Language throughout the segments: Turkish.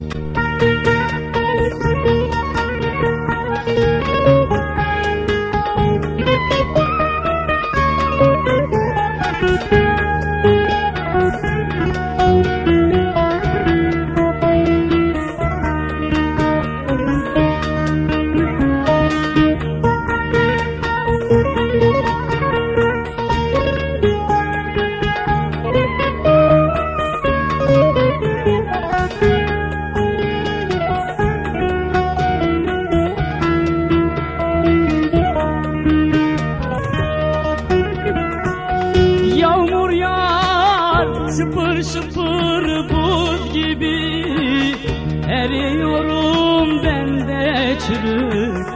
Yağmur yağar şıpır şıpır buz gibi. Eriyorum ben de çürük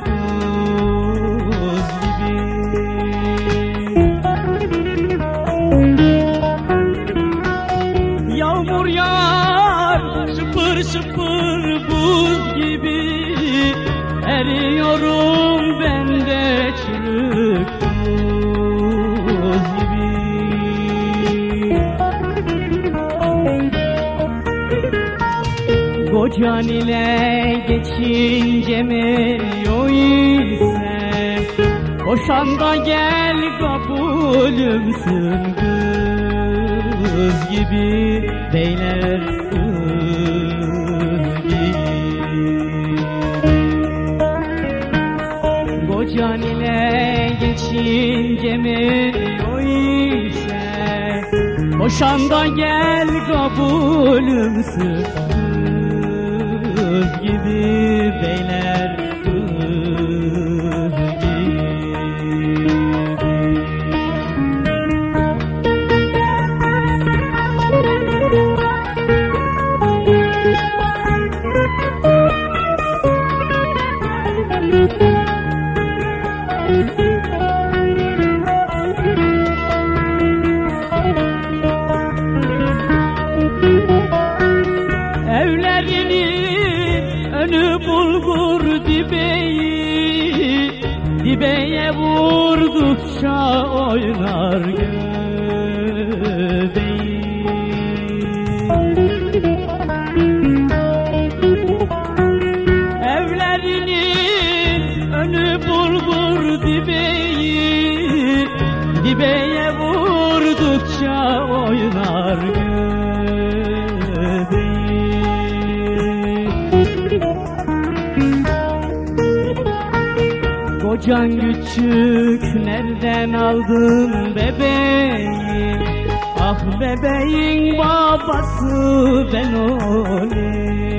Yağmur yağar şıpır şıpır buz gibi. Eriyorum Kocan ile geçince meriyor ise Koşan da gel kabulümsün kız gibi Beyler Kocan ile geçince meriyor ise Koşan da gel kabulümsün kız gibi bulgur dibeyi Dibeye vurdukça oynar göbeği. Evlerinin önü bulgur dibeyi Dibeye vurdukça oynar göbeği Kocan küçük nereden aldın bebeğim Ah bebeğin babası ben olayım.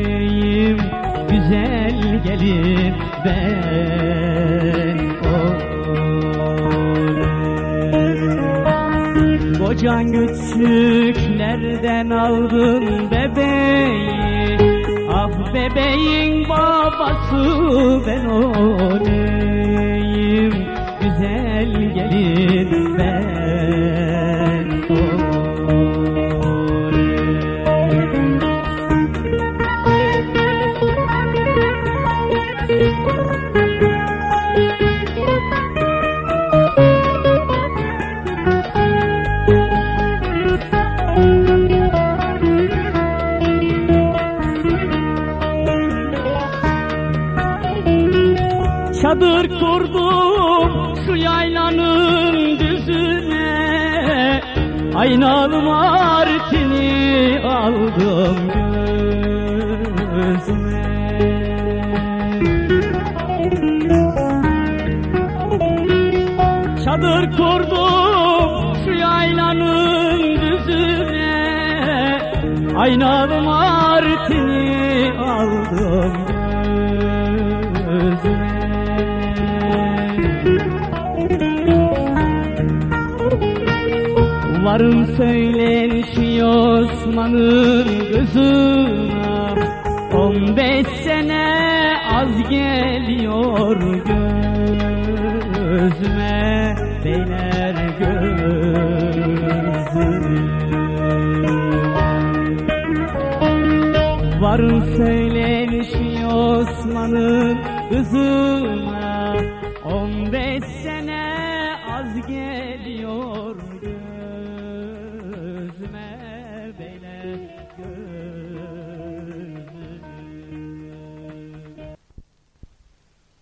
Güzel gelin ben olayım. Kocan küçük nereden aldın bebeği? Ah bebeğin babası ben olayım Çadır kurdum şu yaylanın düzüne. Aynalı martini aldım gözüme. Çadır kurdum şu yaylanın düzüne. Aynalı martini aldım gözüme Varın söylen şu Osman'ın kızına On beş sene az geliyor gözüme. Beyler gözüme Varın söylen şu Osman'ın kızına On beş sene